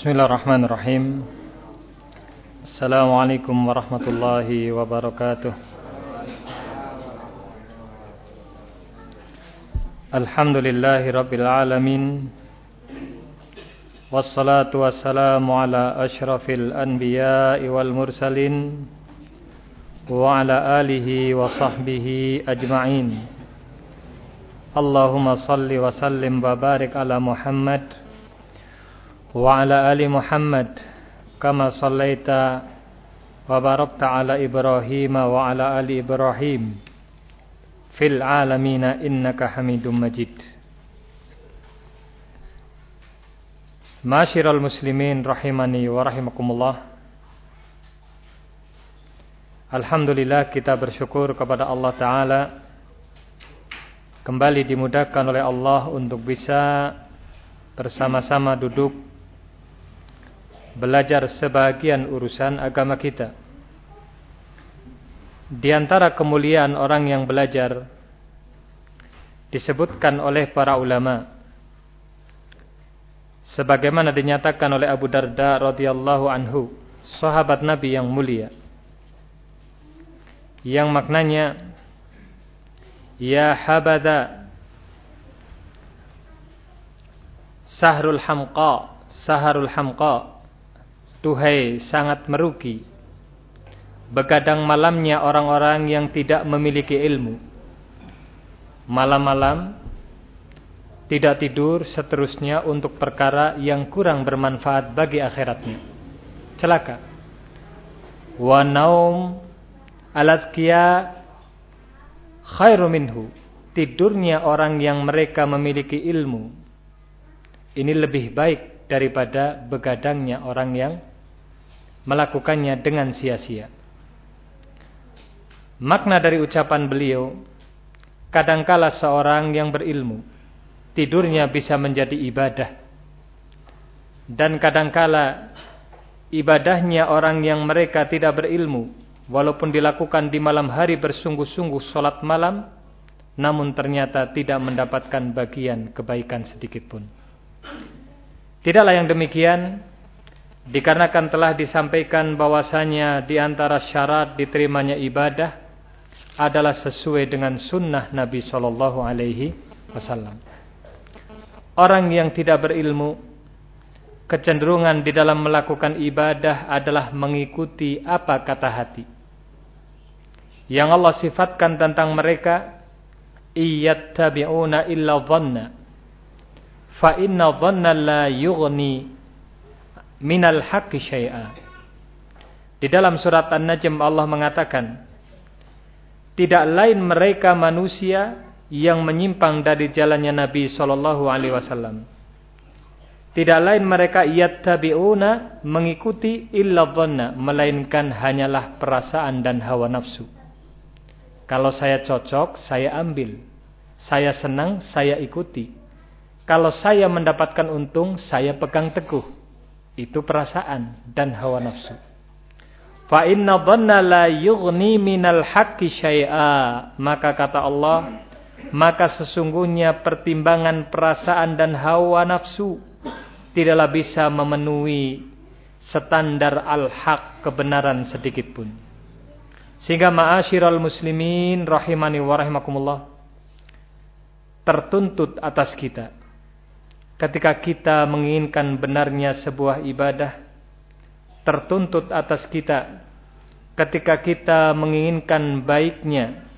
Bismillahirrahmanirrahim. Assalamualaikum warahmatullahi wabarakatuh. Alhamdulillahi rabbil alamin. Wassalatu wassalamu ala ashrafil anbiya'i wal mursalin Wa ala alihi wa sahbihi ajma'in. Allahumma salli wa sallim wa barik ala Muhammad وعلى آل محمد كما صليت وباركت على إبراهيم وعلى آل إبراهيم في العالمين إنك حميد مجيد معاشر المسلمين رحمني ورحمكم الله Alhamdulillah kita bersyukur kepada Allah Ta'ala Kembali dimudahkan oleh Allah untuk bisa bersama-sama duduk belajar sebagian urusan agama kita. Di antara kemuliaan orang yang belajar disebutkan oleh para ulama sebagaimana dinyatakan oleh Abu Darda radhiyallahu anhu, sahabat Nabi yang mulia. Yang maknanya ya habada sahrul hamqa saharul hamqa Tuhai sangat merugi. Begadang malamnya orang-orang yang tidak memiliki ilmu. Malam-malam Tidak tidur seterusnya untuk perkara yang kurang bermanfaat bagi akhiratnya. Celaka. Wa naum alatkia khairu minhu. Tidurnya orang yang mereka memiliki ilmu. Ini lebih baik daripada begadangnya orang yang melakukannya dengan sia-sia. Makna dari ucapan beliau, kadangkala seorang yang berilmu, tidurnya bisa menjadi ibadah. Dan kadangkala ibadahnya orang yang mereka tidak berilmu, walaupun dilakukan di malam hari bersungguh-sungguh solat malam, namun ternyata tidak mendapatkan bagian kebaikan sedikitpun. Tidaklah yang demikian Dikarenakan telah disampaikan bahwasanya di antara syarat diterimanya ibadah adalah sesuai dengan sunnah Nabi Shallallahu Alaihi Wasallam. Orang yang tidak berilmu, kecenderungan di dalam melakukan ibadah adalah mengikuti apa kata hati. Yang Allah sifatkan tentang mereka, iyattabi'una illa dhanna. Fa inna dhanna la yughni minal haqqi syai'a. Di dalam surat An-Najm Allah mengatakan, tidak lain mereka manusia yang menyimpang dari jalannya Nabi sallallahu alaihi wasallam. Tidak lain mereka yattabi'una mengikuti illa dhanna melainkan hanyalah perasaan dan hawa nafsu. Kalau saya cocok, saya ambil. Saya senang, saya ikuti. Kalau saya mendapatkan untung, saya pegang teguh itu perasaan dan hawa nafsu. Fa inna dhanna la yughni minal haqqi syai'a. Maka kata Allah, maka sesungguhnya pertimbangan perasaan dan hawa nafsu tidaklah bisa memenuhi standar al-haq kebenaran sedikit pun. Sehingga ma'asyiral muslimin rahimani wa rahimakumullah tertuntut atas kita ketika kita menginginkan benarnya sebuah ibadah tertuntut atas kita ketika kita menginginkan baiknya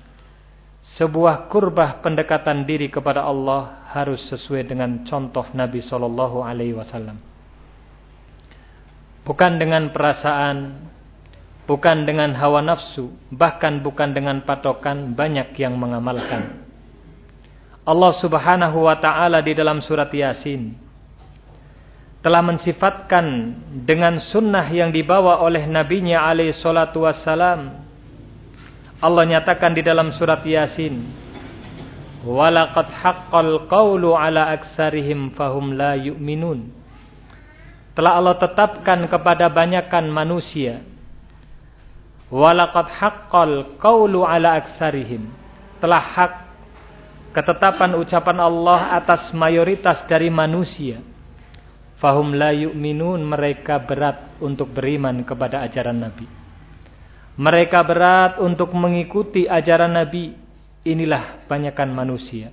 sebuah kurbah pendekatan diri kepada Allah harus sesuai dengan contoh Nabi sallallahu alaihi wasallam. Bukan dengan perasaan bukan dengan hawa nafsu bahkan bukan dengan patokan banyak yang mengamalkan Allah Subhanahu wa taala di dalam surat Yasin telah mensifatkan dengan sunnah yang dibawa oleh nabinya alaihi salatu wassalam. Allah nyatakan di dalam surat Yasin walaqad haqqal qawlu ala aksarihim fahum la yu'minun. Telah Allah tetapkan kepada banyakan manusia walaqad haqqal qawlu ala aksarihim. Telah hak ketetapan ucapan Allah atas mayoritas dari manusia. fahum la yu'minun mereka berat untuk beriman kepada ajaran Nabi. Mereka berat untuk mengikuti ajaran Nabi. Inilah banyakkan manusia.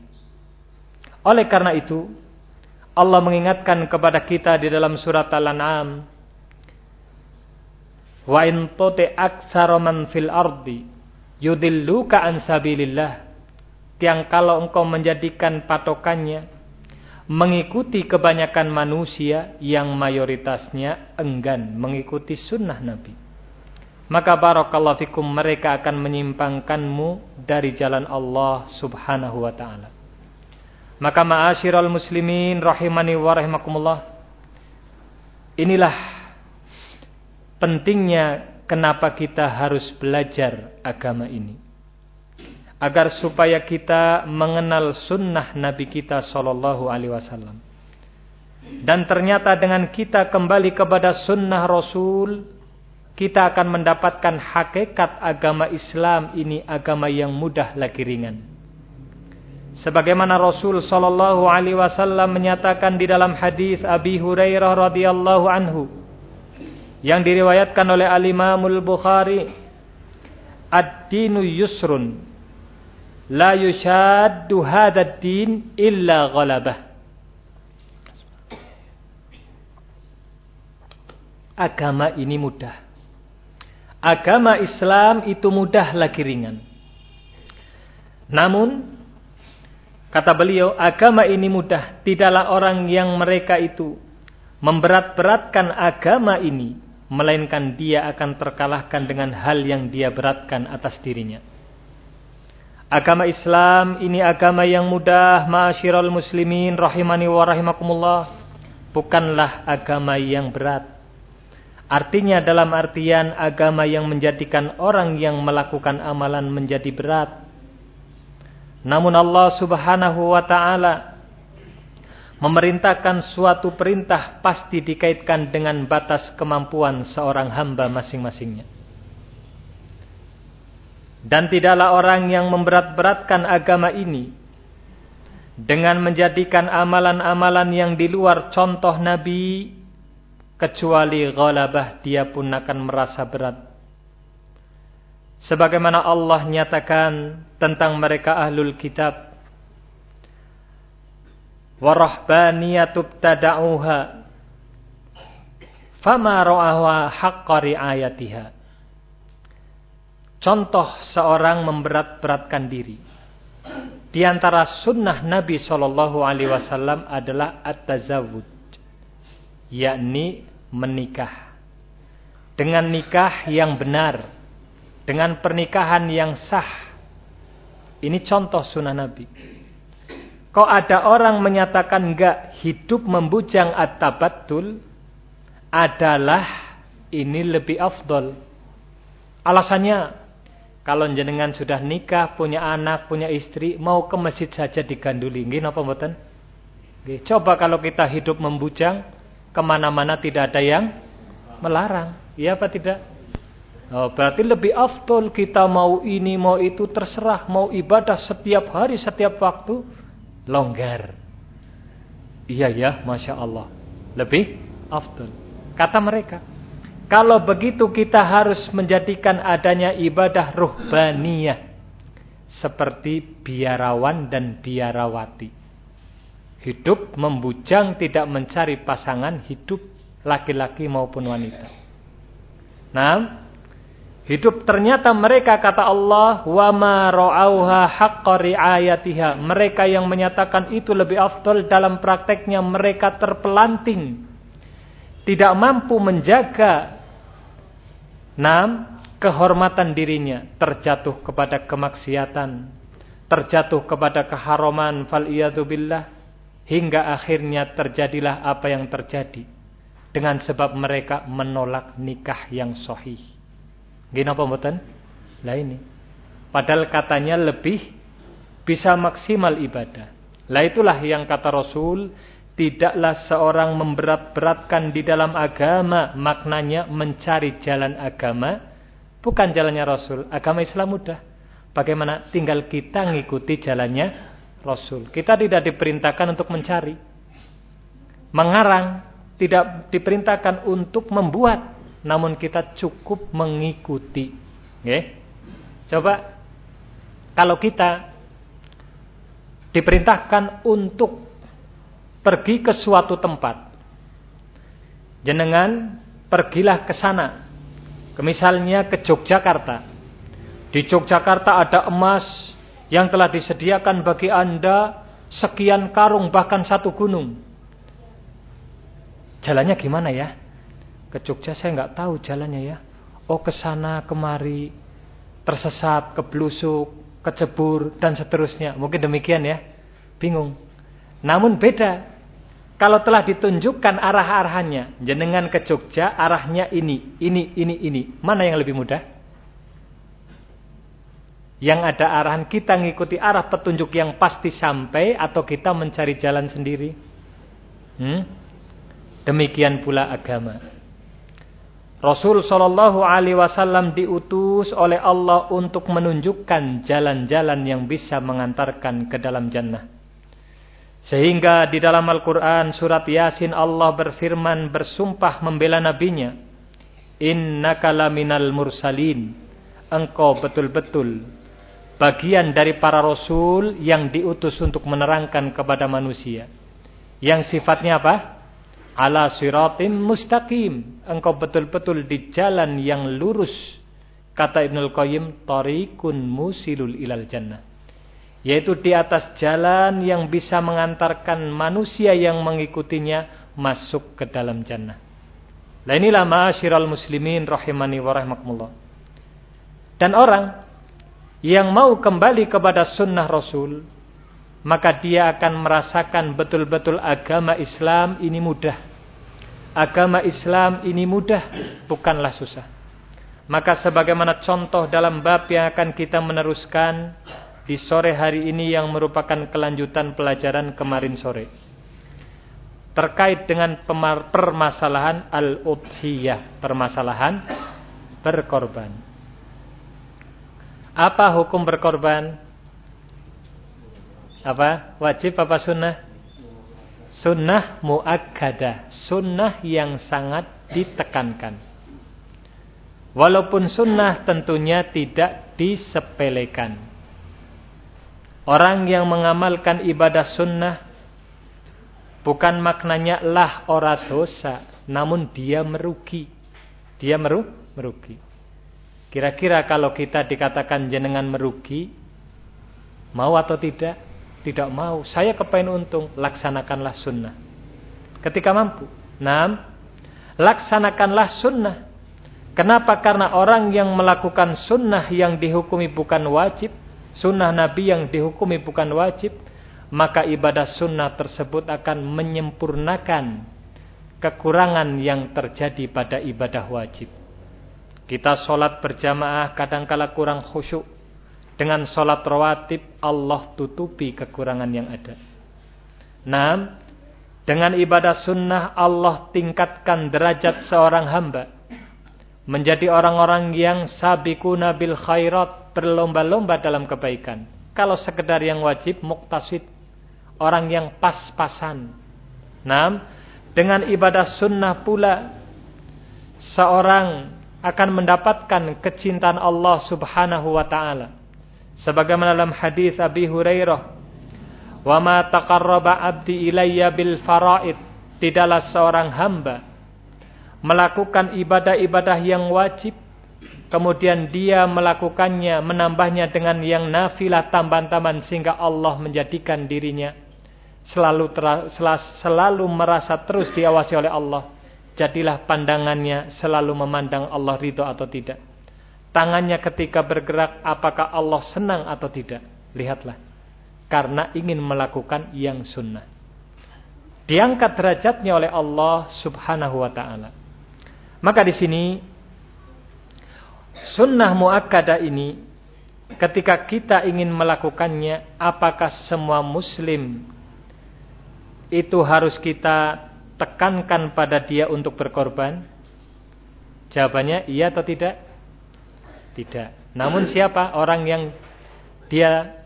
Oleh karena itu, Allah mengingatkan kepada kita di dalam surat Al-An'am, "Wa in tuti aktsara man fil ardi yudilluka an sabilillah." Yang kalau engkau menjadikan patokannya mengikuti kebanyakan manusia yang mayoritasnya enggan mengikuti sunnah Nabi. Maka barakallahu fikum mereka akan menyimpangkanmu dari jalan Allah subhanahu wa ta'ala. Maka ma'asyiral muslimin rahimani wa rahimakumullah. Inilah pentingnya kenapa kita harus belajar agama ini agar supaya kita mengenal sunnah Nabi kita Shallallahu Alaihi Wasallam. Dan ternyata dengan kita kembali kepada sunnah Rasul, kita akan mendapatkan hakikat agama Islam ini agama yang mudah lagi ringan. Sebagaimana Rasul Shallallahu Alaihi Wasallam menyatakan di dalam hadis Abi Hurairah radhiyallahu anhu yang diriwayatkan oleh Al Imamul Bukhari, ad-dinu yusrun la yushaddu hadzal din illa ghalabah. Agama ini mudah. Agama Islam itu mudah lagi ringan. Namun kata beliau, agama ini mudah, tidaklah orang yang mereka itu memberat-beratkan agama ini, melainkan dia akan terkalahkan dengan hal yang dia beratkan atas dirinya. Agama Islam ini agama yang mudah, ma'asyiral muslimin rahimani wa rahimakumullah. Bukanlah agama yang berat. Artinya dalam artian agama yang menjadikan orang yang melakukan amalan menjadi berat. Namun Allah Subhanahu wa taala memerintahkan suatu perintah pasti dikaitkan dengan batas kemampuan seorang hamba masing-masingnya. Dan tidaklah orang yang memberat-beratkan agama ini dengan menjadikan amalan-amalan yang di luar contoh Nabi kecuali ghalabah dia pun akan merasa berat. Sebagaimana Allah nyatakan tentang mereka ahlul kitab warahbaniyatub tada'uha fama ra'aha haqqa riayatiha Contoh seorang memberat-beratkan diri. Di antara sunnah Nabi Shallallahu Alaihi Wasallam adalah at-tazawud, yakni menikah. Dengan nikah yang benar, dengan pernikahan yang sah. Ini contoh sunnah Nabi. Kok ada orang menyatakan enggak hidup membujang at-tabattul adalah ini lebih afdol. Alasannya kalau jenengan sudah nikah, punya anak, punya istri, mau ke masjid saja diganduli. Nggih napa mboten? Nggih. Coba kalau kita hidup membujang, ke mana-mana tidak ada yang melarang. Iya apa tidak? Oh, berarti lebih afdol kita mau ini, mau itu, terserah. Mau ibadah setiap hari, setiap waktu, longgar. Iya ya, Masya Allah. Lebih afdol. Kata mereka. Kalau begitu kita harus menjadikan adanya ibadah ruhbaniyah. Seperti biarawan dan biarawati. Hidup membujang tidak mencari pasangan hidup laki-laki maupun wanita. Nah, hidup ternyata mereka kata Allah wa ma ra'auha haqqa riayatiha. Mereka yang menyatakan itu lebih afdol dalam prakteknya mereka terpelanting. Tidak mampu menjaga Nam, kehormatan dirinya terjatuh kepada kemaksiatan, terjatuh kepada keharaman fal hingga akhirnya terjadilah apa yang terjadi dengan sebab mereka menolak nikah yang sahih. Gini apa? Lah ini. Padahal katanya lebih bisa maksimal ibadah. Lah itulah yang kata Rasul Tidaklah seorang memberat-beratkan di dalam agama maknanya mencari jalan agama bukan jalannya Rasul. Agama Islam mudah. Bagaimana tinggal kita ngikuti jalannya Rasul. Kita tidak diperintahkan untuk mencari. Mengarang tidak diperintahkan untuk membuat, namun kita cukup mengikuti. Okay? Coba kalau kita diperintahkan untuk pergi ke suatu tempat. Jenengan pergilah ke sana. Misalnya ke Yogyakarta. Di Yogyakarta ada emas yang telah disediakan bagi Anda sekian karung bahkan satu gunung. Jalannya gimana ya? Ke Jogja saya nggak tahu jalannya ya. Oh ke sana kemari tersesat, keblusuk, kecebur dan seterusnya. Mungkin demikian ya. Bingung. Namun beda. Kalau telah ditunjukkan arah-arahannya, jenengan ke Jogja arahnya ini, ini, ini, ini. Mana yang lebih mudah? Yang ada arahan kita ngikuti arah petunjuk yang pasti sampai atau kita mencari jalan sendiri? Hmm? Demikian pula agama. Rasul Shallallahu Alaihi Wasallam diutus oleh Allah untuk menunjukkan jalan-jalan yang bisa mengantarkan ke dalam jannah. Sehingga di dalam Al-Quran surat Yasin Allah berfirman bersumpah membela nabinya. Innaka laminal mursalin. Engkau betul-betul bagian dari para rasul yang diutus untuk menerangkan kepada manusia. Yang sifatnya apa? ala siratim mustaqim. Engkau betul-betul di jalan yang lurus. Kata Ibnul Qayyim, tariqun musilul ilal jannah. Yaitu di atas jalan yang bisa mengantarkan manusia yang mengikutinya masuk ke dalam jannah. Nah inilah ma'asyiral muslimin rahimani wa rahmakumullah. Dan orang yang mau kembali kepada sunnah Rasul, maka dia akan merasakan betul-betul agama Islam ini mudah agama Islam ini mudah, bukanlah susah. Maka sebagaimana contoh dalam bab yang akan kita meneruskan di sore hari ini yang merupakan kelanjutan pelajaran kemarin sore. Terkait dengan permasalahan al-udhiyah, permasalahan berkorban. Apa hukum berkorban? Apa? Wajib apa sunnah? Sunnah muakkadah, sunnah yang sangat ditekankan. Walaupun sunnah tentunya tidak disepelekan. Orang yang mengamalkan ibadah sunnah bukan maknanya lah ora dosa, namun dia merugi. Dia meru merugi. Kira-kira kalau kita dikatakan jenengan merugi, mau atau tidak? tidak mau. Saya kepain untung, laksanakanlah sunnah. Ketika mampu. Enam, laksanakanlah sunnah. Kenapa? Karena orang yang melakukan sunnah yang dihukumi bukan wajib, sunnah Nabi yang dihukumi bukan wajib, maka ibadah sunnah tersebut akan menyempurnakan kekurangan yang terjadi pada ibadah wajib. Kita sholat berjamaah kadangkala kurang khusyuk dengan sholat rawatib Allah tutupi kekurangan yang ada. Nah, dengan ibadah sunnah Allah tingkatkan derajat seorang hamba. Menjadi orang-orang yang sabikuna bil khairat. Berlomba-lomba dalam kebaikan. Kalau sekedar yang wajib muktasid. Orang yang pas-pasan. Nah, dengan ibadah sunnah pula. Seorang akan mendapatkan kecintaan Allah subhanahu wa ta'ala sebagaimana dalam hadis Abi Hurairah wa ma taqarraba abdi ilayya bil faraid tidaklah seorang hamba melakukan ibadah-ibadah yang wajib kemudian dia melakukannya menambahnya dengan yang nafilah tambahan-tambahan sehingga Allah menjadikan dirinya selalu selalu merasa terus diawasi oleh Allah jadilah pandangannya selalu memandang Allah ridho atau tidak Tangannya ketika bergerak apakah Allah senang atau tidak. Lihatlah. Karena ingin melakukan yang sunnah. Diangkat derajatnya oleh Allah subhanahu wa ta'ala. Maka di sini. Sunnah muakkadah ini. Ketika kita ingin melakukannya. Apakah semua muslim. Itu harus kita tekankan pada dia untuk berkorban? Jawabannya iya atau tidak? Tidak. Namun siapa orang yang dia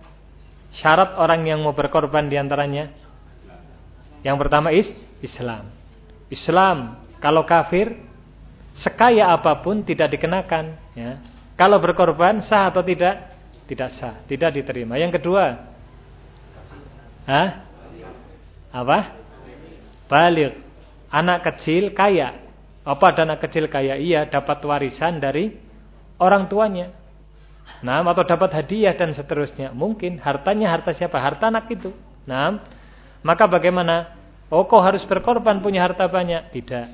syarat orang yang mau berkorban di antaranya? Yang pertama is Islam. Islam. Kalau kafir, sekaya apa pun tidak dikenakan. Ya. Kalau berkorban, sah atau tidak? Tidak sah, tidak diterima. Yang kedua, Hah? apa? Balik. Anak kecil kaya. Apa ada anak kecil kaya? Iya, dapat warisan dari orang tuanya. Nah, atau dapat hadiah dan seterusnya. Mungkin hartanya harta siapa? Harta anak itu. Nah, maka bagaimana? Oh, kau harus berkorban punya harta banyak? Tidak.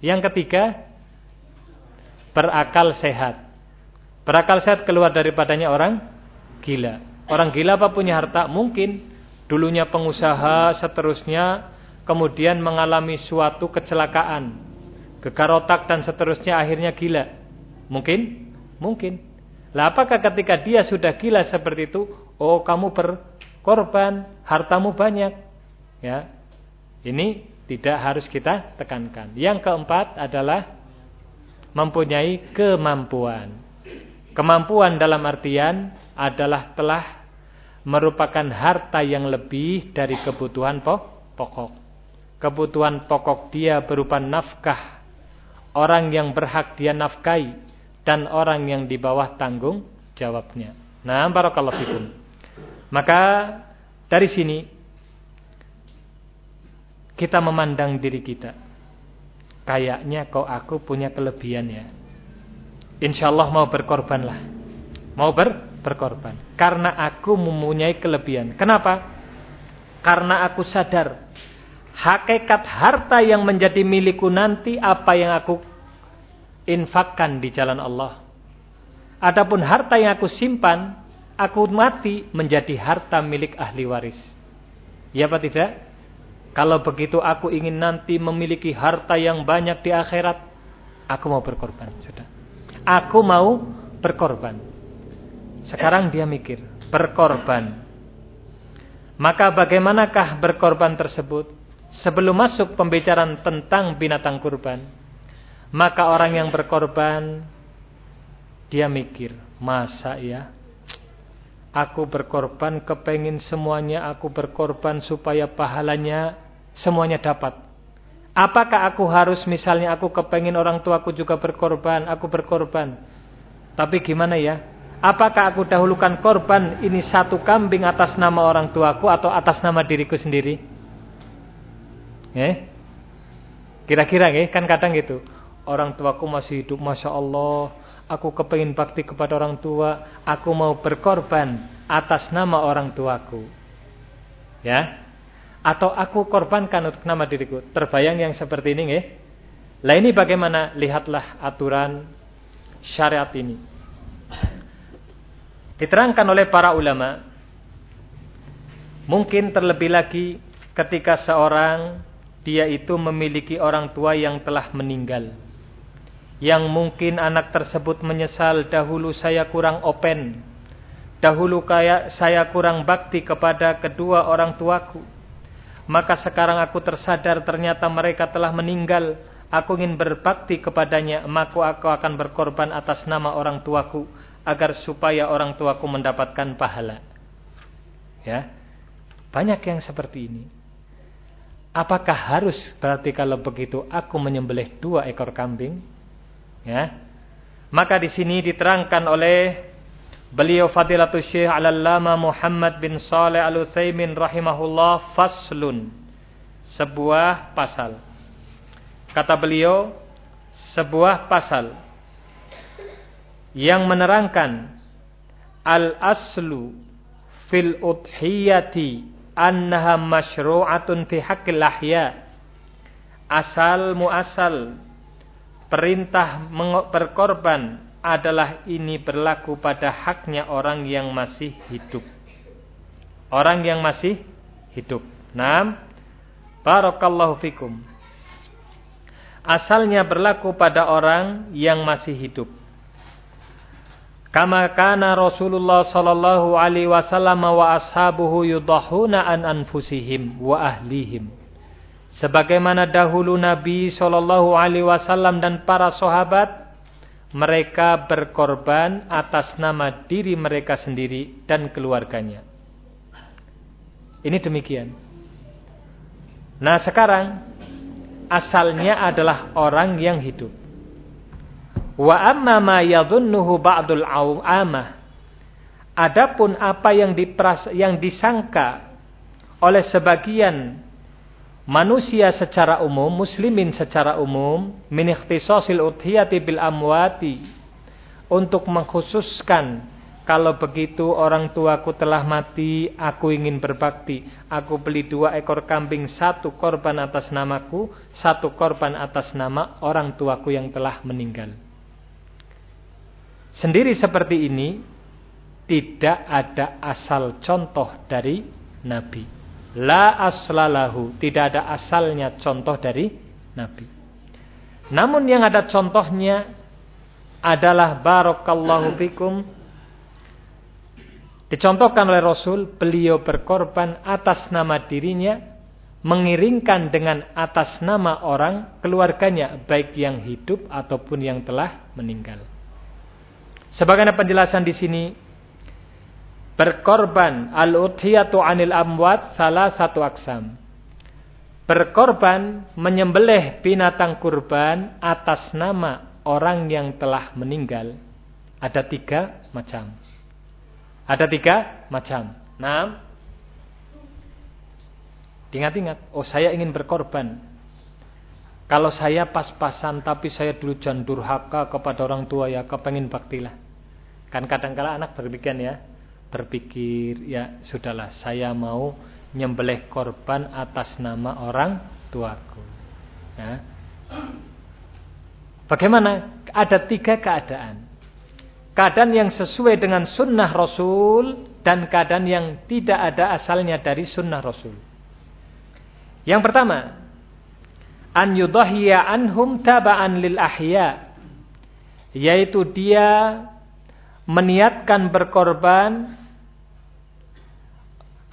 Yang ketiga, berakal sehat. Berakal sehat keluar daripadanya orang gila. Orang gila apa punya harta? Mungkin dulunya pengusaha, seterusnya kemudian mengalami suatu kecelakaan, gegar otak dan seterusnya akhirnya gila. Mungkin? Mungkin. Lah apakah ketika dia sudah gila seperti itu, oh kamu berkorban, hartamu banyak. Ya. Ini tidak harus kita tekankan. Yang keempat adalah mempunyai kemampuan. Kemampuan dalam artian adalah telah merupakan harta yang lebih dari kebutuhan pokok. Kebutuhan pokok dia berupa nafkah. Orang yang berhak dia nafkahi dan orang yang di bawah tanggung jawabnya. Nah, barakallahu fikum. Maka dari sini kita memandang diri kita. Kayaknya kok aku punya kelebihan ya. Insya Allah mau berkorbanlah. Mau ber berkorban. Karena aku mempunyai kelebihan. Kenapa? Karena aku sadar. Hakikat harta yang menjadi milikku nanti apa yang aku infakkan di jalan Allah. Adapun harta yang aku simpan, aku mati menjadi harta milik ahli waris. Ya apa tidak? Kalau begitu aku ingin nanti memiliki harta yang banyak di akhirat, aku mau berkorban. Sudah. Aku mau berkorban. Sekarang dia mikir, berkorban. Maka bagaimanakah berkorban tersebut? Sebelum masuk pembicaraan tentang binatang kurban, maka orang yang berkorban dia mikir, masa ya? Aku berkorban kepengin semuanya aku berkorban supaya pahalanya semuanya dapat. Apakah aku harus misalnya aku kepengin orang tuaku juga berkorban, aku berkorban. Tapi gimana ya? Apakah aku dahulukan korban ini satu kambing atas nama orang tuaku atau atas nama diriku sendiri? Eh? Kira-kira ya, kan kadang gitu orang tuaku masih hidup Masya Allah aku kepingin bakti kepada orang tua aku mau berkorban atas nama orang tuaku ya atau aku korbankan untuk nama diriku. Terbayang yang seperti ini ya lah ini bagaimana? Lihatlah aturan syariat ini. Diterangkan oleh para ulama mungkin terlebih lagi ketika seorang dia itu memiliki orang tua yang telah meninggal. Yang mungkin anak tersebut menyesal dahulu saya kurang open. Dahulu kayak saya kurang bakti kepada kedua orang tuaku. Maka sekarang aku tersadar ternyata mereka telah meninggal. Aku ingin berbakti kepadanya, maka aku akan berkorban atas nama orang tuaku agar supaya orang tuaku mendapatkan pahala. Ya. Banyak yang seperti ini. Apakah harus berarti kalau begitu aku menyembelih dua ekor kambing? Ya. Maka di sini diterangkan oleh beliau Fadilatul Syekh Al-Allama Muhammad bin Saleh Al-Utsaimin rahimahullah faslun sebuah pasal. Kata beliau sebuah pasal yang menerangkan al-aslu fil udhiyati annaha masyru'atun fi haqqil ahya. Asal muasal perintah berkorban adalah ini berlaku pada haknya orang yang masih hidup. Orang yang masih hidup. Naam. Barakallahu fikum. Asalnya berlaku pada orang yang masih hidup. Kama kana Rasulullah sallallahu alaihi wasallam wa ashabuhu yudahuna an anfusihim wa ahlihim Sebagaimana dahulu Nabi Shallallahu Alaihi Wasallam dan para sahabat, mereka berkorban atas nama diri mereka sendiri dan keluarganya. Ini demikian. Nah sekarang asalnya adalah orang yang hidup. Wa amma ma yadhunnuhu ba'dul amah. Adapun apa yang dipras yang disangka oleh sebagian manusia secara umum, muslimin secara umum, min ikhtisasil udhiyati bil amwati untuk mengkhususkan kalau begitu orang tuaku telah mati, aku ingin berbakti. Aku beli dua ekor kambing, satu korban atas namaku, satu korban atas nama orang tuaku yang telah meninggal. Sendiri seperti ini, tidak ada asal contoh dari Nabi. La aslalahu, tidak ada asalnya contoh dari Nabi. Namun yang ada contohnya adalah barakallahu fikum Dicontohkan oleh Rasul, beliau berkorban atas nama dirinya, mengiringkan dengan atas nama orang keluarganya, baik yang hidup ataupun yang telah meninggal. Sebagaimana penjelasan di sini, berkorban al-udhiyatu anil amwat salah satu aksam. Berkorban menyembelih binatang kurban atas nama orang yang telah meninggal. Ada tiga macam. Ada tiga macam. Nah, ingat-ingat. Oh saya ingin berkorban. Kalau saya pas-pasan tapi saya dulu jangan durhaka kepada orang tua ya kepengen baktilah. Kan kadang-kala anak berpikir ya. Berpikir ya sudahlah saya mau nyembelih korban atas nama orang tuaku. Ya. Bagaimana? Ada tiga keadaan. Keadaan yang sesuai dengan sunnah Rasul dan keadaan yang tidak ada asalnya dari sunnah Rasul. Yang pertama, an yudahhiya anhum taba'an lil ahya, yaitu dia meniatkan berkorban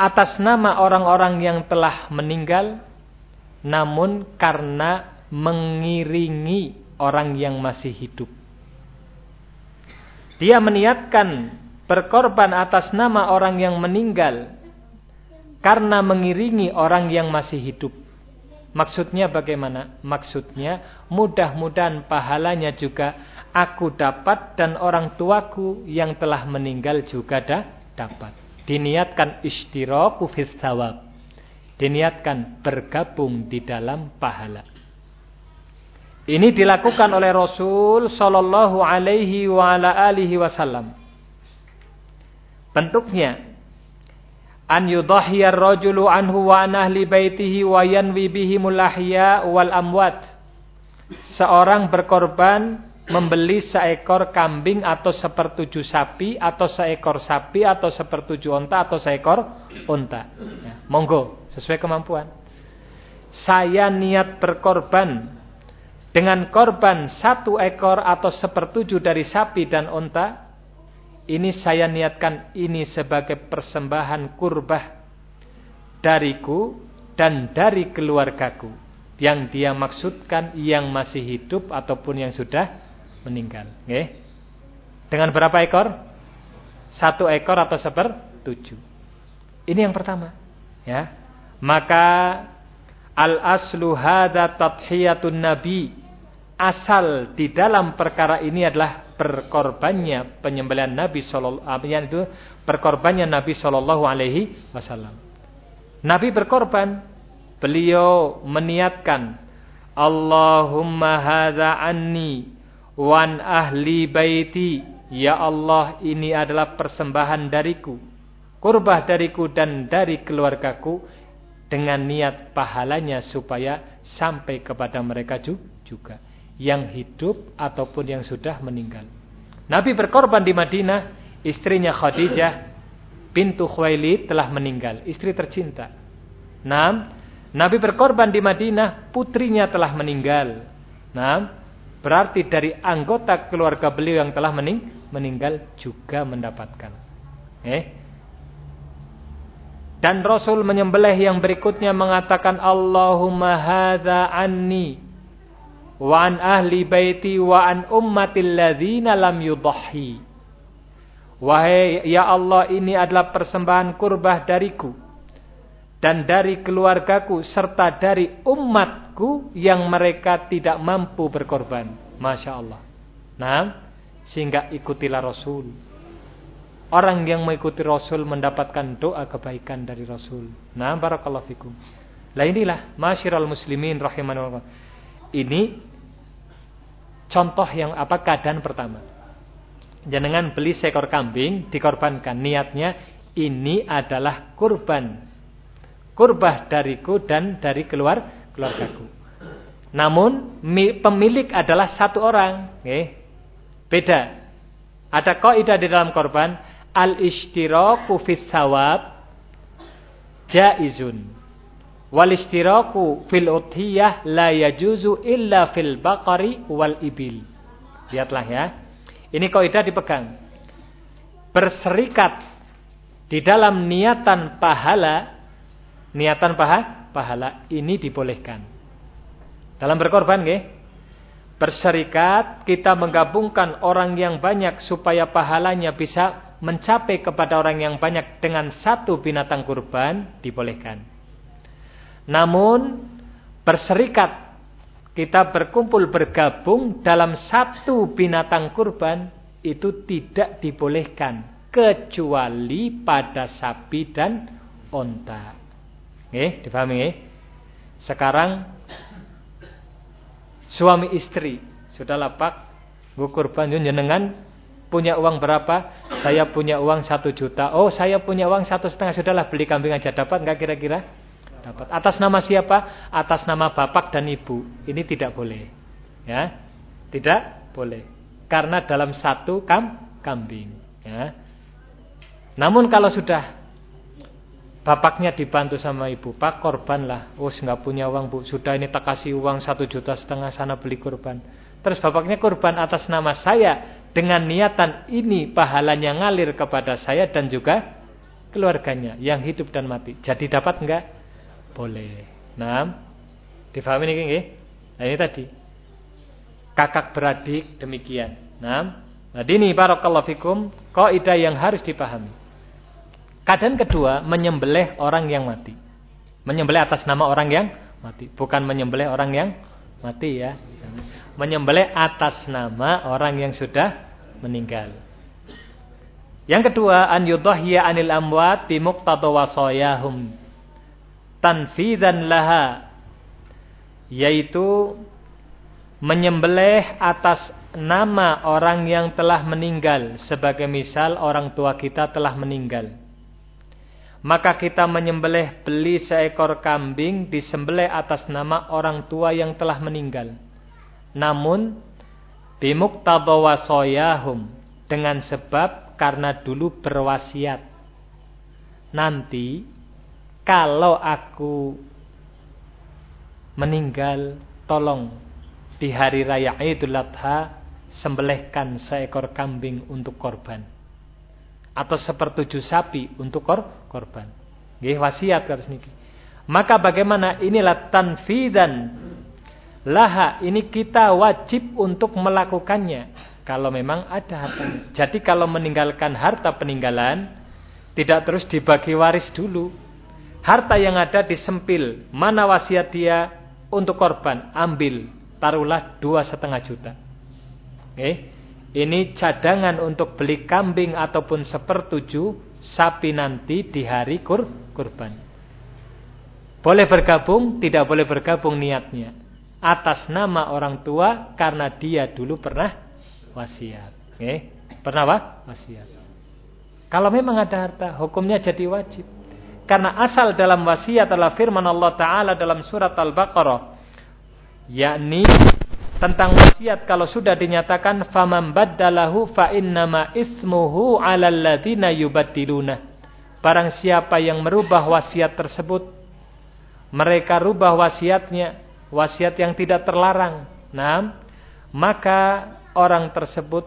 atas nama orang-orang yang telah meninggal, namun karena mengiringi orang yang masih hidup. Dia meniatkan berkorban atas nama orang yang meninggal karena mengiringi orang yang masih hidup. Maksudnya bagaimana? Maksudnya mudah-mudahan pahalanya juga aku dapat dan orang tuaku yang telah meninggal juga dah dapat. Diniatkan istiraku fis sawab. Diniatkan bergabung di dalam pahala. Ini dilakukan oleh Rasul sallallahu alaihi wa ala alihi wasallam. Bentuknya an yudhhiya ar-rajulu anhu wa an ahli baitihi wa yanwi bihimul wal amwat. Seorang berkorban membeli seekor kambing atau sepertujuh sapi atau seekor sapi atau sepertujuh onta atau seekor unta. Ya, monggo sesuai kemampuan. Saya niat berkorban dengan korban satu ekor atau sepertujuh dari sapi dan onta, ini saya niatkan ini sebagai persembahan kurbah dariku dan dari keluargaku. Yang dia maksudkan yang masih hidup ataupun yang sudah meninggal. Okay? Dengan berapa ekor? Satu ekor atau sepertujuh. Ini yang pertama. Ya. Maka al aslu hada tadhiyatun nabi asal di dalam perkara ini adalah berkorbannya penyembelihan Nabi sallallahu alaihi itu berkorbannya Nabi sallallahu alaihi wasallam. Nabi berkorban, beliau meniatkan Allahumma hadza anni wan ahli baiti ya Allah ini adalah persembahan dariku kurbah dariku dan dari keluargaku dengan niat pahalanya supaya sampai kepada mereka juga yang hidup ataupun yang sudah meninggal. Nabi berkorban di Madinah, istrinya Khadijah pintu Khuwailid telah meninggal, istri tercinta. Nam, Nabi berkorban di Madinah, putrinya telah meninggal. Nam, berarti dari anggota keluarga beliau yang telah mening meninggal juga mendapatkan. Eh? Dan Rasul menyembelih yang berikutnya mengatakan Allahumma hadza anni wa an ahli baiti wa an ummatil ladzina lam yudhhi. Wahai ya Allah ini adalah persembahan kurbah dariku dan dari keluargaku serta dari umatku yang mereka tidak mampu berkorban. Masya Allah. Nah, sehingga ikutilah Rasul. Orang yang mengikuti Rasul mendapatkan doa kebaikan dari Rasul. Nah, barakallahu fikum. Lah inilah masyiral muslimin rahimanullah. Ini contoh yang apa keadaan pertama. Jangan beli seekor kambing dikorbankan. Niatnya ini adalah kurban kurbah dariku dan dari keluar keluargaku. Namun pemilik adalah satu orang, okay? Beda. Ada kaidah di dalam korban al-ishtiraku fis sawab jaizun. Wal ishtiraku fil udhiyah la yajuzu illa fil baqari wal ibil. Lihatlah ya. Ini kaidah dipegang. Berserikat di dalam niatan pahala niatan paha, pahala ini dibolehkan. Dalam berkorban nggih. Berserikat kita menggabungkan orang yang banyak supaya pahalanya bisa mencapai kepada orang yang banyak dengan satu binatang kurban dibolehkan. Namun berserikat kita berkumpul bergabung dalam satu binatang kurban itu tidak dibolehkan kecuali pada sapi dan onta. Nggih, dipahami nggih? Sekarang suami istri sudah lapak bu kurban jenengan punya uang berapa? Saya punya uang satu juta. Oh, saya punya uang satu setengah. Sudahlah beli kambing aja. Dapat nggak kira-kira? Dapat. Atas nama siapa? Atas nama bapak dan ibu. Ini tidak boleh. Ya, tidak boleh. Karena dalam satu kam kambing. Ya. Namun kalau sudah Bapaknya dibantu sama ibu, Pak korban lah. Oh nggak punya uang bu, sudah ini tak kasih uang satu juta setengah sana beli korban. Terus bapaknya korban atas nama saya dengan niatan ini pahalanya ngalir kepada saya dan juga keluarganya yang hidup dan mati. Jadi dapat enggak? Boleh. Nah, difahami ini Nah ini tadi kakak beradik demikian. Nah, nah ini barakallahu fikum kaidah yang harus dipahami. Keadaan kedua, menyembelih orang yang mati. Menyembelih atas nama orang yang mati. Bukan menyembelih orang yang mati ya. Menyembelih atas nama orang yang sudah meninggal. Yang kedua, an yudhhiya anil amwat bi muqtada wasayahum. Tanfidan laha. Yaitu menyembelih atas nama orang yang telah meninggal. Sebagai misal orang tua kita telah meninggal maka kita menyembelih beli seekor kambing disembelih atas nama orang tua yang telah meninggal. Namun bimuktabawasoyahum dengan sebab karena dulu berwasiat. Nanti kalau aku meninggal tolong di hari raya Idul Adha sembelihkan seekor kambing untuk korban atau sepertujuh sapi untuk kor korban. Nggih wasiat kados niki. Maka bagaimana inilah tanfidan laha ini kita wajib untuk melakukannya kalau memang ada hartanya. Jadi kalau meninggalkan harta peninggalan tidak terus dibagi waris dulu. Harta yang ada disempil, mana wasiat dia untuk korban, ambil, taruhlah dua setengah juta. Oke, ini cadangan untuk beli kambing ataupun sepertujuh sapi nanti di hari kur kurban. Boleh bergabung, tidak boleh bergabung niatnya. Atas nama orang tua karena dia dulu pernah wasiat. Okay? Pernah apa? Wasiat. Kalau memang ada harta, hukumnya jadi wajib. Karena asal dalam wasiat adalah firman Allah Ta'ala dalam surat Al-Baqarah. Yakni tentang wasiat kalau sudah dinyatakan faman baddalahu fa innama ismuhu 'alal ladzina yubaddiluna. Barang siapa yang merubah wasiat tersebut, mereka rubah wasiatnya, wasiat yang tidak terlarang. Nah, maka orang tersebut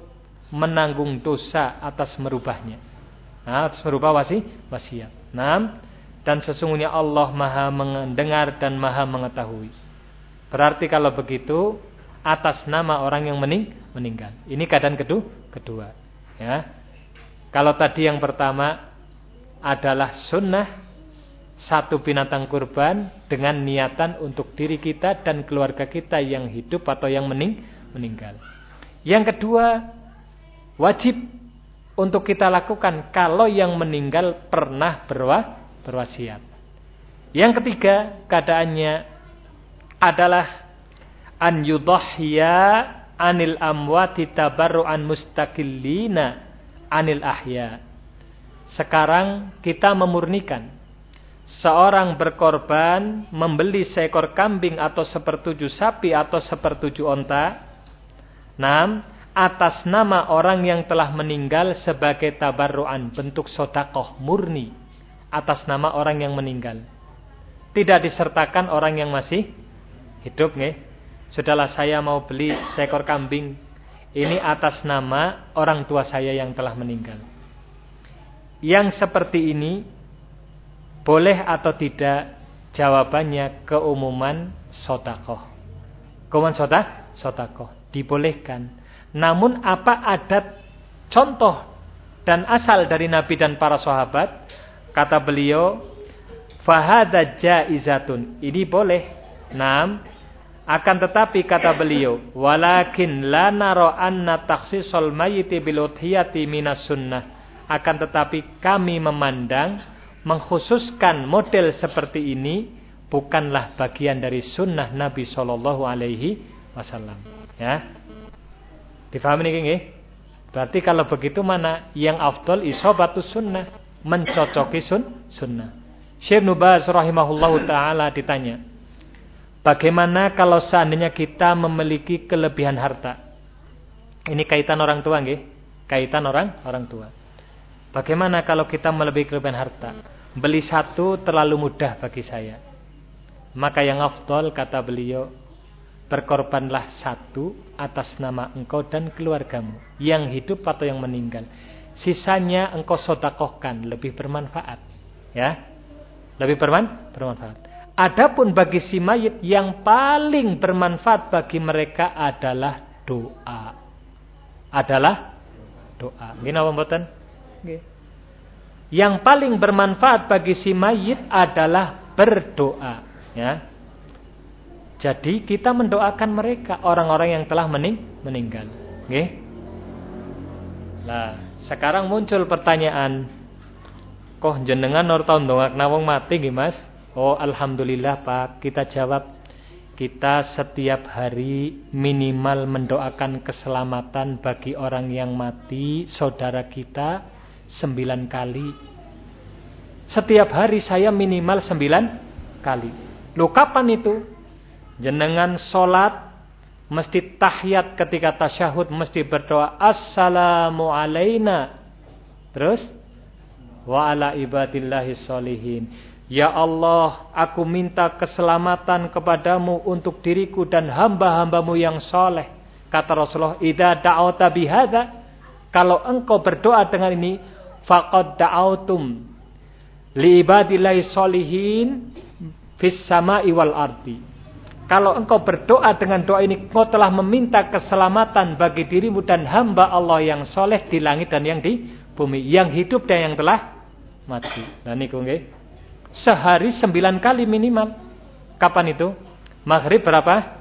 menanggung dosa atas merubahnya. Nah, atas merubah wasi, wasiat. Nah, dan sesungguhnya Allah Maha mendengar dan Maha mengetahui. Berarti kalau begitu atas nama orang yang mening meninggal. Ini keadaan kedua, kedua. Ya. Kalau tadi yang pertama adalah sunnah satu binatang kurban dengan niatan untuk diri kita dan keluarga kita yang hidup atau yang mening meninggal. Yang kedua, wajib untuk kita lakukan kalau yang meninggal pernah berwa berwasiat. Yang ketiga, keadaannya adalah an yudhhiya anil amwati tabarru'an mustaqillina anil ahya. Sekarang kita memurnikan seorang berkorban membeli seekor kambing atau sepertujuh sapi atau sepertujuh onta. Enam, atas nama orang yang telah meninggal sebagai tabarruan bentuk sodakoh murni atas nama orang yang meninggal. Tidak disertakan orang yang masih hidup nih. Sudahlah saya mau beli seekor kambing. Ini atas nama orang tua saya yang telah meninggal. Yang seperti ini boleh atau tidak? Jawabannya keumuman sotakoh. Keumuman sota, sotakoh. Dibolehkan. Namun apa adat contoh dan asal dari Nabi dan para sahabat? Kata beliau, fahada jaizatun. Ini boleh. Nam, akan tetapi kata beliau, walakin la naro anna takhsisal mayyiti bil minas sunnah. Akan tetapi kami memandang mengkhususkan model seperti ini bukanlah bagian dari sunnah Nabi Shallallahu Alaihi Wasallam. Ya, difahami nih, nggih? Berarti kalau begitu mana yang afdol isobatu sunnah, mencocoki sun sunnah. Syekh Nubaz rahimahullahu taala ditanya, bagaimana kalau seandainya kita memiliki kelebihan harta? Ini kaitan orang tua nggih? Kaitan orang orang tua. Bagaimana kalau kita melebihi kelebihan harta? Beli satu terlalu mudah bagi saya. Maka yang afdol kata beliau, berkorbanlah satu atas nama engkau dan keluargamu. Yang hidup atau yang meninggal. Sisanya engkau sodakohkan, lebih bermanfaat. Ya, Lebih berman bermanfaat. Adapun bagi si mayit yang paling bermanfaat bagi mereka adalah doa. Adalah doa. Gini apa mboten? Yang paling bermanfaat bagi si mayit adalah berdoa ya jadi kita mendoakan mereka orang-orang yang telah mening meninggal? Nah, sekarang muncul pertanyaan kok jenengan nur tahun dongakna wong mati nggih Mas oh alhamdulillah Pak kita jawab kita setiap hari minimal mendoakan keselamatan bagi orang yang mati, saudara kita, sembilan kali. Setiap hari saya minimal sembilan kali. Loh kapan itu? Jenengan sholat mesti tahiyat ketika tasyahud mesti berdoa assalamu alaina. Terus wa ala ibadillahi solihin. Ya Allah, aku minta keselamatan kepadamu untuk diriku dan hamba-hambamu yang soleh. Kata Rasulullah, Ida da'auta bihada. Kalau engkau berdoa dengan ini, faqad da'autum li ibadillahi solihin fis sama'i wal ardi. Kalau engkau berdoa dengan doa ini, engkau telah meminta keselamatan bagi dirimu dan hamba Allah yang soleh di langit dan yang di bumi. Yang hidup dan yang telah mati. Nah nggih. Sehari sembilan kali minimal. Kapan itu? Maghrib berapa?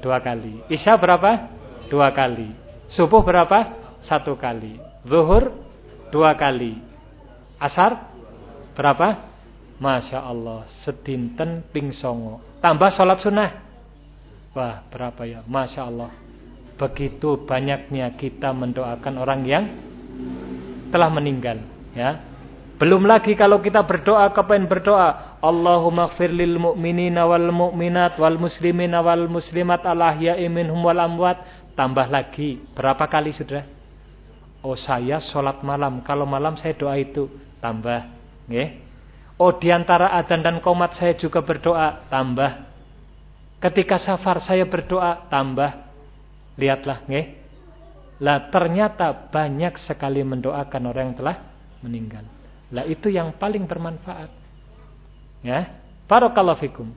Dua kali. Isya berapa? Dua kali. Subuh berapa? Satu kali. Zuhur dua kali. Asar berapa? Masya Allah, sedinten ping songo. Tambah sholat sunnah. Wah, berapa ya? Masya Allah. Begitu banyaknya kita mendoakan orang yang telah meninggal. Ya, belum lagi kalau kita berdoa, kapan berdoa? Allahumma gfir lil mu'minina wal mu'minat wal muslimina wal muslimat al ahya'i minhum wal amwat. Tambah lagi. Berapa kali sudah? Oh saya sholat malam. Kalau malam saya doa itu tambah. Nggih. Oh di antara adzan dan komat saya juga berdoa tambah. Ketika safar saya berdoa tambah. Lihatlah, nggih. Lah ternyata banyak sekali mendoakan orang yang telah meninggal. Lah itu yang paling bermanfaat. Ya. Barakallahu fikum.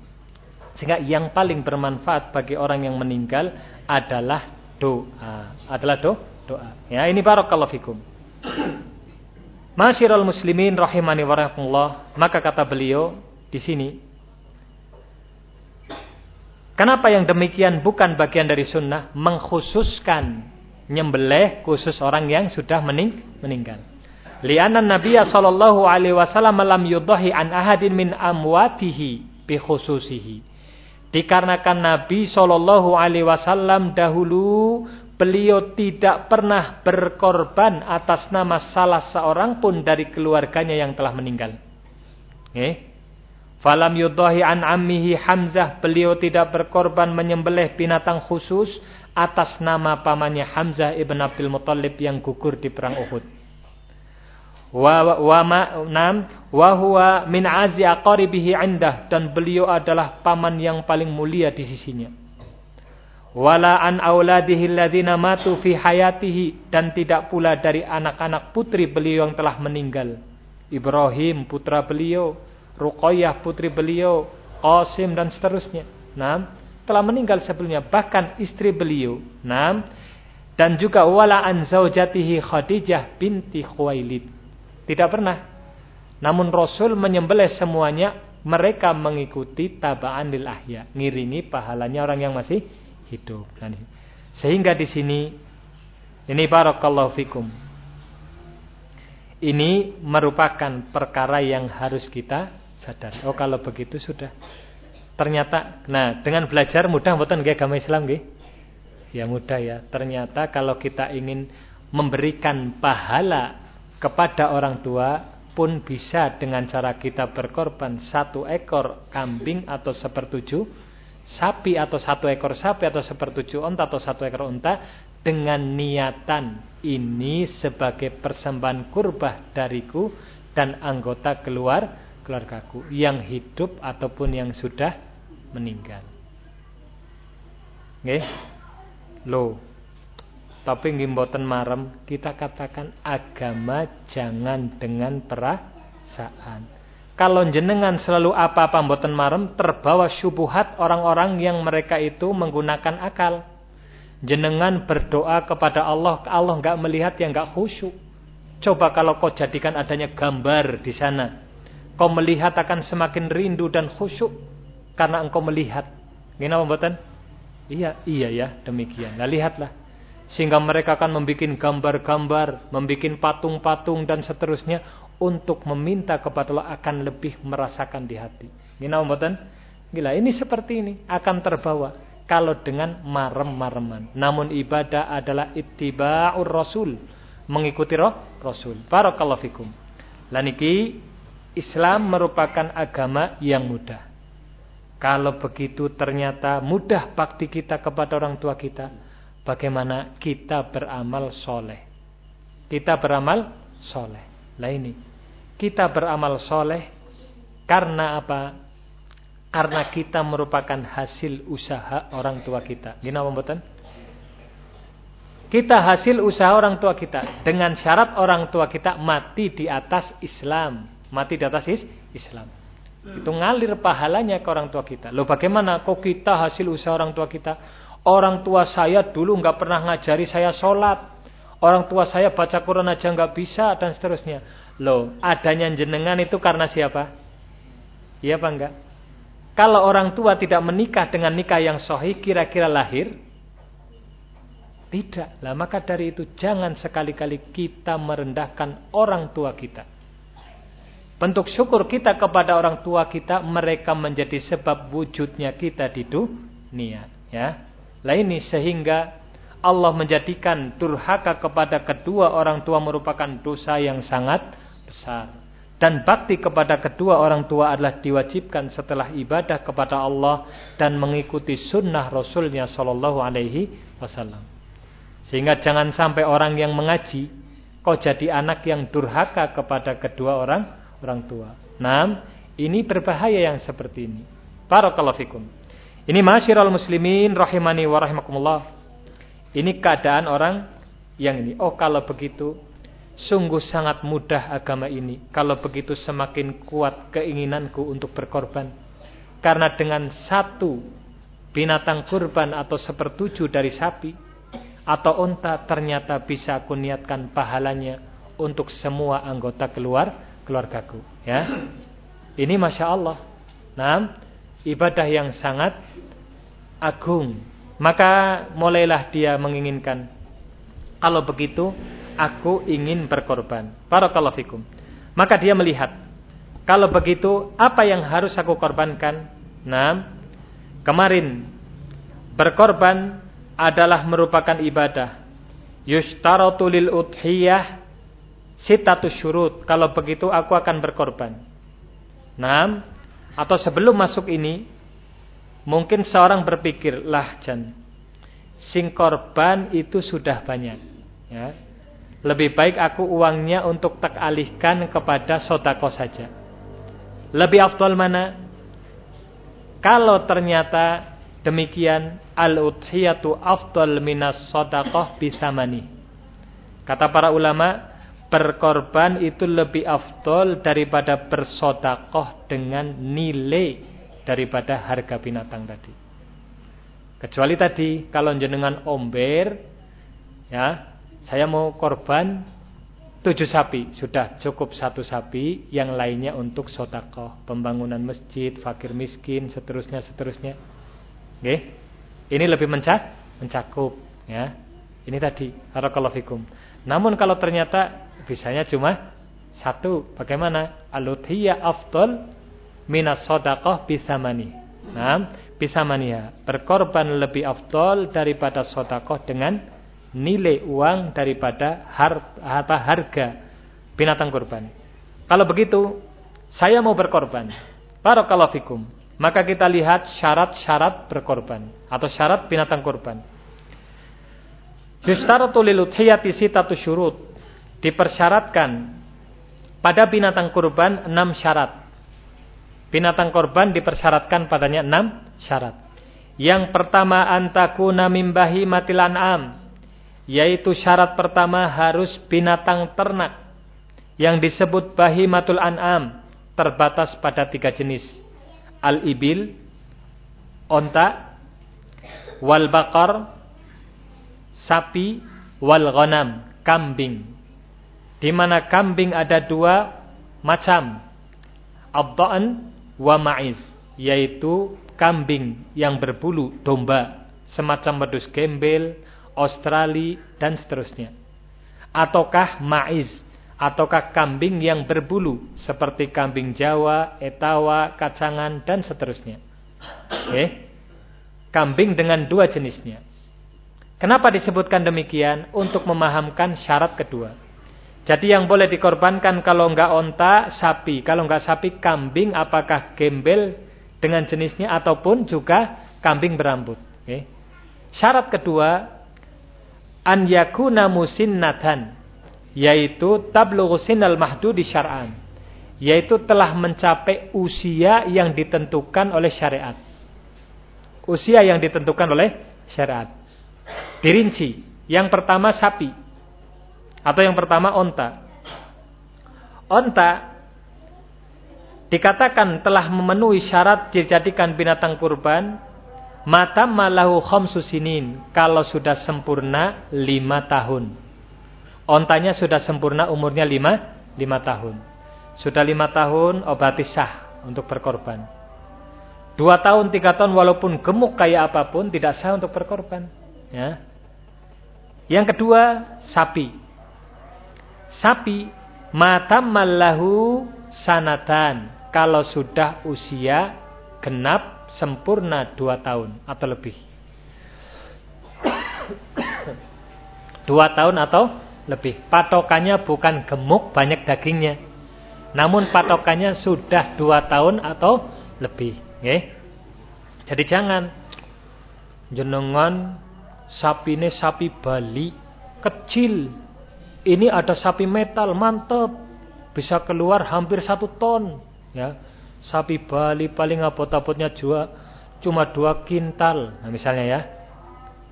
Sehingga yang paling bermanfaat bagi orang yang meninggal adalah doa. Adalah doa doa. Ya, ini barakallahu fikum. Masyiral muslimin rahimani wa maka kata beliau di sini Kenapa yang demikian bukan bagian dari sunnah mengkhususkan nyembelih khusus orang yang sudah mening meninggal. Lianan Nabi sallallahu alaihi wasallam lam yudahi an ahadin min amwatihi bi khususihi. Dikarenakan Nabi sallallahu alaihi wasallam dahulu beliau tidak pernah berkorban atas nama salah seorang pun dari keluarganya yang telah meninggal. Eh? Falam yudahi an ammihi Hamzah. Beliau tidak berkorban menyembelih binatang khusus atas nama pamannya Hamzah ibn Abdul Muttalib yang gugur di perang Uhud. Wa wa ma nam wa huwa min azi aqaribihi indah dan beliau adalah paman yang paling mulia di sisinya. Wala an auladihi matu fi hayatihi dan tidak pula dari anak-anak putri beliau yang telah meninggal. Ibrahim putra beliau, Ruqayyah putri beliau, Qasim dan seterusnya. Nah, telah meninggal sebelumnya bahkan istri beliau. Nah, dan juga wala an zaujatihi Khadijah binti Khuwailid. Tidak pernah. Namun Rasul menyembelih semuanya mereka mengikuti tabaan lil ahya, ngiringi pahalanya orang yang masih hidup. Sehingga di sini ini barakallahu fikum. Ini merupakan perkara yang harus kita sadar. Oh kalau begitu sudah. Ternyata, nah dengan belajar mudah mboten nggih agama Islam nggih? Ya mudah ya. Ternyata kalau kita ingin memberikan pahala kepada orang tua pun bisa dengan cara kita berkorban satu ekor kambing atau sepertujuh sapi atau satu ekor sapi atau sepertujuh onta atau satu ekor unta dengan niatan ini sebagai persembahan kurbah dariku dan anggota keluar keluargaku yang hidup ataupun yang sudah meninggal. Nggih. Loh. Tapi nggih mboten marem, kita katakan agama jangan dengan perasaan. Kalau jenengan selalu apa-apa mboten marem, terbawa syubhat orang-orang yang mereka itu menggunakan akal. Jenengan berdoa kepada Allah, Allah nggak melihat yang nggak khusyuk. Coba kalau kau jadikan adanya gambar di sana, kau melihat akan semakin rindu dan khusyuk karena engkau melihat. Gimana pembuatan? Iya, iya ya, demikian. Nah lihatlah. Sehingga mereka akan membuat gambar-gambar, membuat patung-patung dan seterusnya untuk meminta kepada Allah akan lebih merasakan di hati. Gimana pembuatan? Gila, ini seperti ini akan terbawa kalau dengan marem-mareman. Namun ibadah adalah ittiba'ur rasul, mengikuti roh rasul. Barakallahu fikum. Laniki Islam merupakan agama yang mudah. Kalau begitu ternyata mudah bakti kita kepada orang tua kita. Bagaimana kita beramal soleh. Kita beramal soleh. Lah ini. Kita beramal soleh. Karena apa? Karena kita merupakan hasil usaha orang tua kita. Gina pembuatan? Kita hasil usaha orang tua kita. Dengan syarat orang tua kita mati di atas Islam. Mati di atas Islam. Itu ngalir pahalanya ke orang tua kita. Loh bagaimana kok kita hasil usaha orang tua kita? Orang tua saya dulu nggak pernah ngajari saya sholat. Orang tua saya baca Quran aja nggak bisa dan seterusnya. Loh adanya jenengan itu karena siapa? Iya apa enggak? Kalau orang tua tidak menikah dengan nikah yang sahih kira-kira lahir? Tidak. Lah maka dari itu jangan sekali-kali kita merendahkan orang tua kita. Bentuk syukur kita kepada orang tua kita mereka menjadi sebab wujudnya kita di dunia, ya. Lah ini sehingga Allah menjadikan durhaka kepada kedua orang tua merupakan dosa yang sangat besar. Dan bakti kepada kedua orang tua adalah diwajibkan setelah ibadah kepada Allah dan mengikuti sunnah Rasulnya Shallallahu Alaihi Wasallam. Sehingga jangan sampai orang yang mengaji kau jadi anak yang durhaka kepada kedua orang orang tua. Nah, ini berbahaya yang seperti ini. Barakallahu fikum. Ini masyiral muslimin rahimani wa rahimakumullah. Ini keadaan orang yang ini. Oh kalau begitu Sungguh sangat mudah agama ini. Kalau begitu semakin kuat keinginanku untuk berkorban. Karena dengan satu binatang kurban atau sepertujuh dari sapi atau unta ternyata bisa aku niatkan pahalanya untuk semua anggota keluar keluargaku. Ya, ini masya Allah. Nah, ibadah yang sangat agung. Maka mulailah dia menginginkan. Kalau begitu, aku ingin berkorban. Barakallahu fikum. Maka dia melihat. Kalau begitu, apa yang harus aku korbankan? Nah, kemarin berkorban adalah merupakan ibadah. Yushtaratu lil udhiyah sitatu syurut. Kalau begitu aku akan berkorban. Nah, atau sebelum masuk ini, mungkin seorang berpikir, lah Jan, sing korban itu sudah banyak. Ya. Lebih baik aku uangnya untuk tak alihkan kepada sodako saja. Lebih afdol mana? Kalau ternyata demikian, al-udhiyatu afdol minas sodakoh bisamani. Kata para ulama, berkorban itu lebih afdol daripada bersodakoh dengan nilai daripada harga binatang tadi. Kecuali tadi kalau jenengan omber, ya saya mau korban tujuh sapi, sudah cukup satu sapi, yang lainnya untuk sodakoh, pembangunan masjid, fakir miskin, seterusnya seterusnya. Oke, ini lebih mencak, mencakup, ya. Ini tadi, harakallahu. Namun kalau ternyata bisanya cuma satu, bagaimana? Aluthiya afdol minas sodakoh bisamani. Nah, bisamania. Berkorban lebih afdol daripada sodakoh dengan nilai uang daripada harta harga binatang kurban. Kalau begitu, saya mau berkorban. Barakallahu. Maka kita lihat syarat-syarat berkorban atau syarat binatang kurban. Yustaratu lil udhiyati sitatu syurut. Dipersyaratkan pada binatang kurban enam syarat. Binatang kurban dipersyaratkan padanya enam syarat. Yang pertama antakuna mimbahi matilan am. Yaitu syarat pertama harus binatang ternak. Yang disebut bahimatul an'am. Terbatas pada tiga jenis. Al-ibil. Onta. Wal bakar sapi wal ghanam, kambing. Di mana kambing ada dua macam. Abda'an wa ma'iz, yaitu kambing yang berbulu domba, semacam wedus gembel, Australia dan seterusnya. Ataukah ma'iz, ataukah kambing yang berbulu seperti kambing Jawa, Etawa, kacangan dan seterusnya. Okay. Kambing dengan dua jenisnya. Kenapa disebutkan demikian? Untuk memahamkan syarat kedua. Jadi yang boleh dikorbankan kalau enggak onta, sapi. Kalau enggak sapi, kambing apakah gembel dengan jenisnya ataupun juga kambing berambut. Okay. Syarat kedua, an yakuna musinnatan, yaitu tablughu sinnal mahdudi syar'an, yaitu telah mencapai usia yang ditentukan oleh syariat. Usia yang ditentukan oleh syariat. Dirinci. Yang pertama sapi. Atau yang pertama onta. Onta dikatakan telah memenuhi syarat dijadikan binatang kurban mata malahu khamsusinin kalau sudah sempurna lima tahun. Ontanya sudah sempurna umurnya lima, lima tahun. Sudah lima tahun obati sah untuk berkorban. Dua tahun, tiga tahun walaupun gemuk kayak apa pun tidak sah untuk berkorban. Ya. Yang kedua, sapi. Sapi matammallahu sanatan. Kalau sudah usia genap sempurna dua tahun atau lebih. dua tahun atau lebih. Patokannya bukan gemuk banyak dagingnya. Namun patokannya sudah dua tahun atau lebih. Jadi jangan jenengan sapi ini sapi Bali kecil. Ini ada sapi metal mantap, bisa keluar hampir satu ton. Ya, sapi Bali paling abot-abotnya juga cuma dua kintal. Nah, misalnya ya,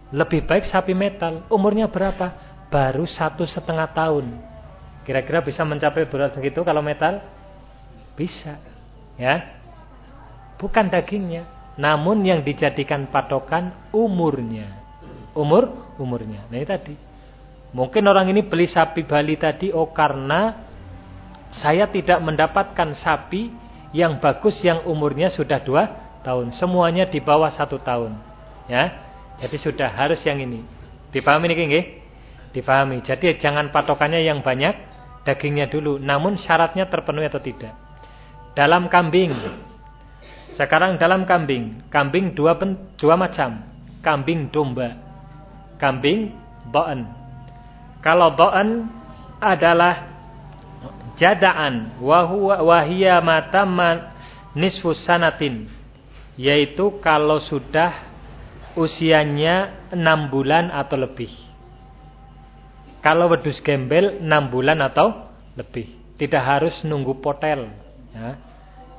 lebih baik sapi metal. Umurnya berapa? Baru satu setengah tahun. Kira-kira bisa mencapai berat segitu kalau metal? Bisa, ya. Bukan dagingnya, namun yang dijadikan patokan umurnya umur umurnya. Nah ini tadi Mungkin orang ini beli sapi Bali tadi oh karena saya tidak mendapatkan sapi yang bagus yang umurnya sudah dua tahun. Semuanya di bawah satu tahun. Ya, jadi sudah harus yang ini. Dipahami nih nggih? Dipahami. Jadi jangan patokannya yang banyak, dagingnya dulu. Namun syaratnya terpenuhi atau tidak. Dalam kambing. Sekarang dalam kambing, kambing dua dua macam. Kambing domba. Kambing bo'en kalau do'an adalah jadaan wahia mataman nisfu sanatin yaitu kalau sudah usianya enam bulan atau lebih. Kalau wedus gembel enam bulan atau lebih. Tidak harus nunggu potel. Ya.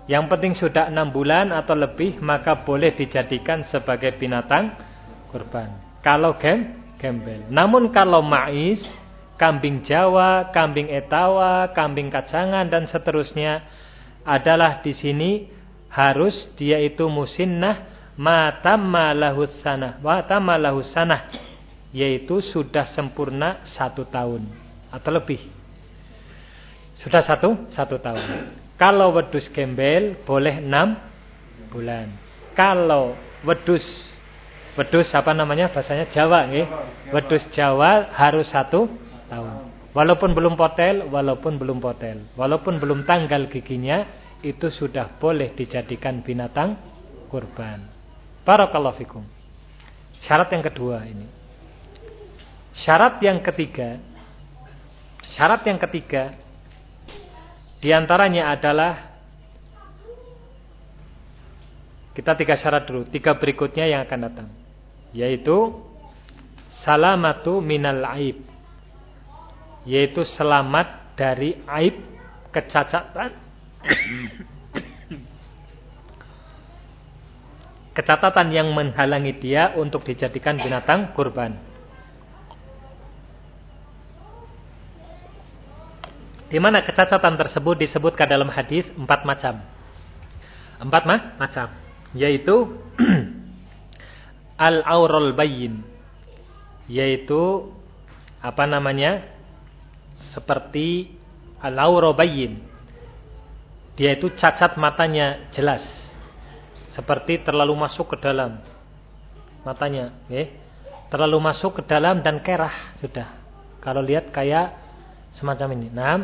Yang penting sudah enam bulan atau lebih maka boleh dijadikan sebagai binatang kurban. Kalau gem gembel. Namun kalau mais, kambing Jawa, kambing Etawa, kambing kacangan dan seterusnya adalah di sini harus dia itu musinnah matamma lahus yaitu sudah sempurna satu tahun atau lebih. Sudah satu satu tahun. Kalau wedus gembel boleh enam bulan. Kalau wedus Wedus apa namanya bahasanya Jawa nggih. Wedus Jawa harus satu tahun. Walaupun belum potel, walaupun belum potel, walaupun belum tanggal giginya, itu sudah boleh dijadikan binatang kurban. Barakallahu fikum. Syarat yang kedua ini. Syarat yang ketiga. Syarat yang ketiga di antaranya adalah kita tiga syarat dulu, tiga berikutnya yang akan datang yaitu salamatu minal aib. Yaitu selamat dari aib kecacatan. Kecacatan yang menghalangi dia untuk dijadikan binatang kurban. Di mana kecacatan tersebut disebutkan dalam hadis empat macam? Empat mah macam. Yaitu al-aural bayin yaitu apa namanya? Seperti al-aura bayin dia itu cacat matanya jelas. Seperti terlalu masuk ke dalam matanya okay? terlalu masuk ke dalam dan kerah sudah. Kalau lihat kayak semacam ini. Nah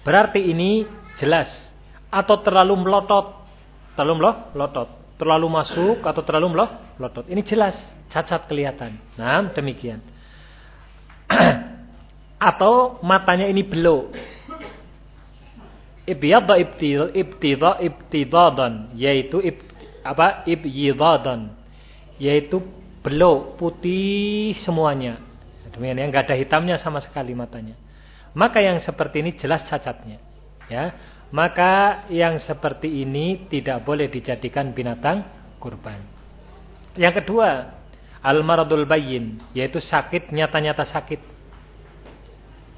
berarti ini jelas. Atau terlalu melotot? Terlalu melotot terlalu masuk atau terlalu melotot. Ini jelas cacat kelihatan. Nah, demikian. atau matanya ini belok. Ibyadha ibtidha ibtidadan yaitu ib, apa ibyidadan yaitu belok putih semuanya. Demikian ya, enggak ada hitamnya sama sekali matanya. Maka yang seperti ini jelas cacatnya. Ya, maka yang seperti ini tidak boleh dijadikan binatang kurban. Yang kedua, al-maradul bayin, yaitu sakit nyata-nyata sakit.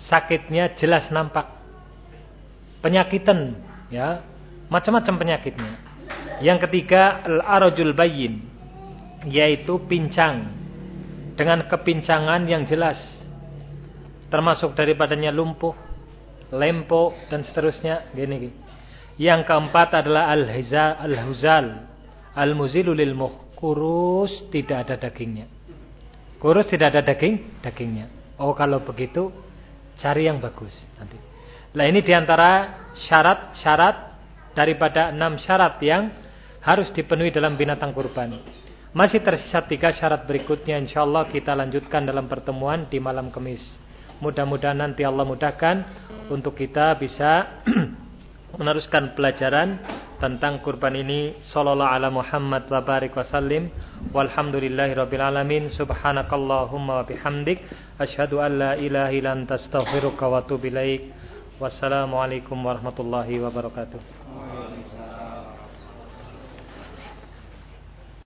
Sakitnya jelas nampak. Penyakitan, ya, macam-macam penyakitnya. Yang ketiga, al-arajul bayin, yaitu pincang dengan kepincangan yang jelas. Termasuk daripadanya lumpuh, lempo dan seterusnya gini. Yang keempat adalah al-hizal al-huzal al-muzilu lil kurus tidak ada dagingnya. Kurus tidak ada daging dagingnya. Oh kalau begitu cari yang bagus nanti. Nah ini di antara syarat-syarat daripada enam syarat yang harus dipenuhi dalam binatang kurban. Masih tersisa tiga syarat berikutnya insyaallah kita lanjutkan dalam pertemuan di malam kemis. Mudah-mudahan nanti Allah mudahkan untuk kita bisa meneruskan pelajaran tentang kurban ini. Sallallahu ala Muhammad wa barik wasallim walhamdulillahi alamin. Subhanakallahumma wa bihamdik. Asyhadu an la ilaha illa anta astaghfiruka wa atubu ilaik. Wassalamu alaikum warahmatullahi wabarakatuh